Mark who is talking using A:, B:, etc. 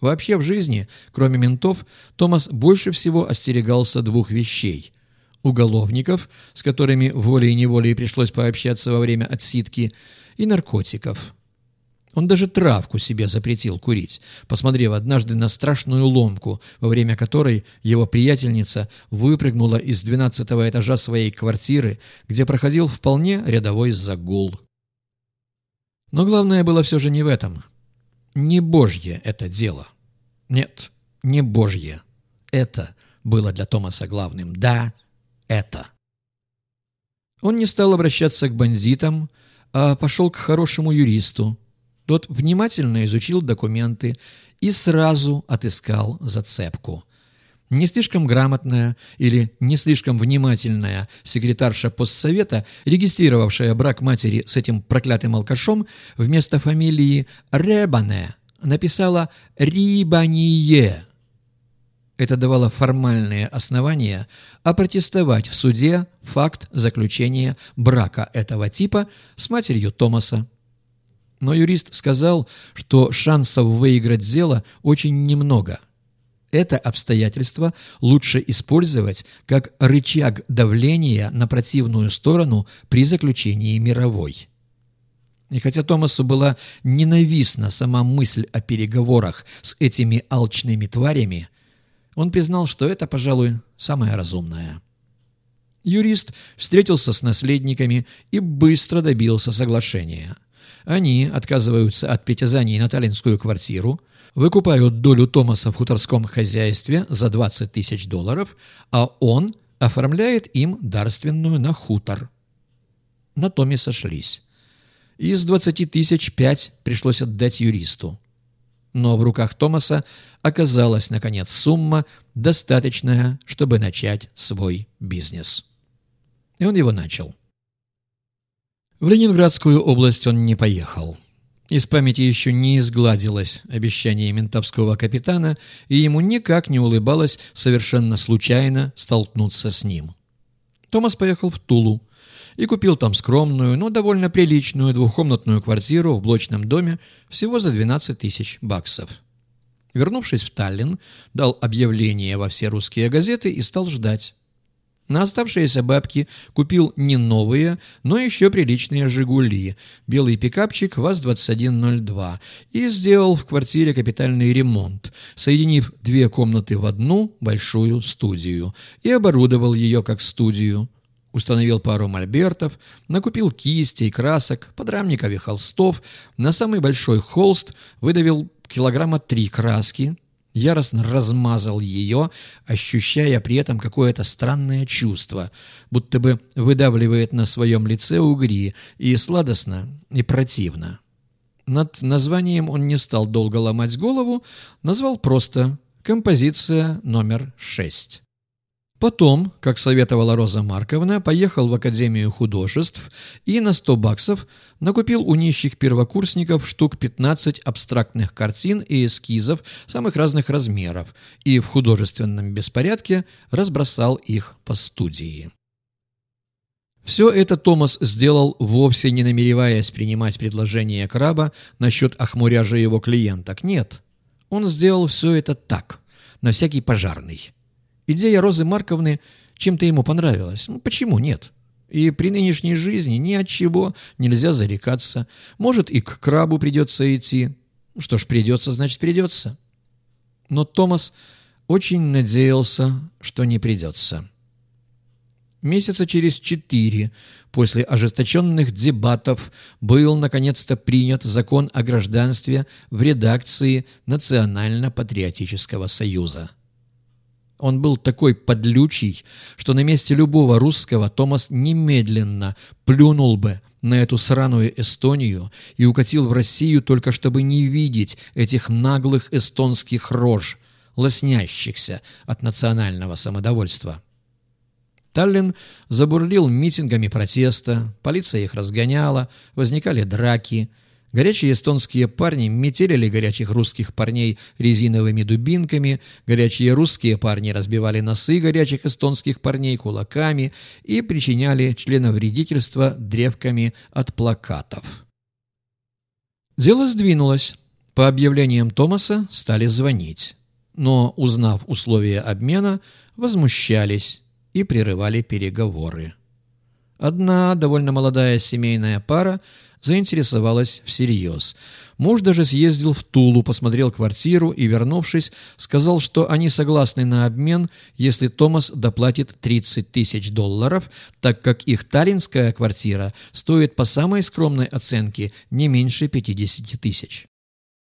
A: Вообще в жизни, кроме ментов, Томас больше всего остерегался двух вещей. Уголовников, с которыми волей-неволей пришлось пообщаться во время отсидки, и наркотиков. Он даже травку себе запретил курить, посмотрев однажды на страшную ломку, во время которой его приятельница выпрыгнула из двенадцатого этажа своей квартиры, где проходил вполне рядовой загул. Но главное было все же не в этом. Не Божье это дело. Нет, не Божье. Это было для Томаса главным. Да, это. Он не стал обращаться к бандитам, а пошел к хорошему юристу. Тот внимательно изучил документы и сразу отыскал зацепку. Не слишком грамотная или не слишком внимательная секретарша постсовета, регистрировавшая брак матери с этим проклятым алкашом, вместо фамилии Ребане написала «Рибание». Это давало формальные основания опротестовать в суде факт заключения брака этого типа с матерью Томаса. Но юрист сказал, что шансов выиграть дело очень немного. Это обстоятельство лучше использовать как рычаг давления на противную сторону при заключении мировой. И хотя Томасу была ненавистна сама мысль о переговорах с этими алчными тварями, он признал, что это, пожалуй, самое разумное. Юрист встретился с наследниками и быстро добился соглашения. Они отказываются от притязаний на таллинскую квартиру, выкупают долю Томаса в хуторском хозяйстве за 20 тысяч долларов, а он оформляет им дарственную на хутор. На Томе сошлись. Из 20 тысяч пять пришлось отдать юристу. Но в руках Томаса оказалась, наконец, сумма, достаточная, чтобы начать свой бизнес. И он его начал. В Ленинградскую область он не поехал. Из памяти еще не изгладилось обещание ментовского капитана, и ему никак не улыбалось совершенно случайно столкнуться с ним. Томас поехал в Тулу и купил там скромную, но довольно приличную двухкомнатную квартиру в блочном доме всего за 12 тысяч баксов. Вернувшись в Таллин, дал объявление во все русские газеты и стал ждать. На оставшиеся бабки купил не новые, но еще приличные «Жигули», белый пикапчик ВАЗ-2102 и сделал в квартире капитальный ремонт, соединив две комнаты в одну большую студию. И оборудовал ее как студию. Установил пару мольбертов, накупил кистей, красок, подрамников и холстов, на самый большой холст выдавил килограмма три краски, яростно размазал ее, ощущая при этом какое-то странное чувство, будто бы выдавливает на своем лице угри, и сладостно, и противно. Над названием он не стал долго ломать голову, назвал просто «Композиция номер шесть». Потом, как советовала Роза Марковна, поехал в Академию художеств и на 100 баксов накупил у нищих первокурсников штук 15 абстрактных картин и эскизов самых разных размеров и в художественном беспорядке разбросал их по студии. Все это Томас сделал, вовсе не намереваясь принимать предложение краба насчет охмуряжа его клиенток. Нет, он сделал все это так, на всякий пожарный. Идея Розы Марковны чем-то ему понравилась. Ну, почему нет? И при нынешней жизни ни от чего нельзя зарекаться. Может, и к крабу придется идти. Что ж, придется, значит, придется. Но Томас очень надеялся, что не придется. Месяца через четыре после ожесточенных дебатов был наконец-то принят закон о гражданстве в редакции Национально-патриотического союза. Он был такой подлючий, что на месте любого русского Томас немедленно плюнул бы на эту сраную Эстонию и укатил в Россию только чтобы не видеть этих наглых эстонских рож, лоснящихся от национального самодовольства. Таллин забурлил митингами протеста, полиция их разгоняла, возникали драки – Горячие эстонские парни метелили горячих русских парней резиновыми дубинками, горячие русские парни разбивали носы горячих эстонских парней кулаками и причиняли членовредительство древками от плакатов. Дело сдвинулось. По объявлениям Томаса стали звонить, но, узнав условия обмена, возмущались и прерывали переговоры. Одна довольно молодая семейная пара заинтересовалась всерьез. Муж даже съездил в Тулу, посмотрел квартиру и, вернувшись, сказал, что они согласны на обмен, если Томас доплатит 30 тысяч долларов, так как их таллинская квартира стоит по самой скромной оценке не меньше 50 тысяч.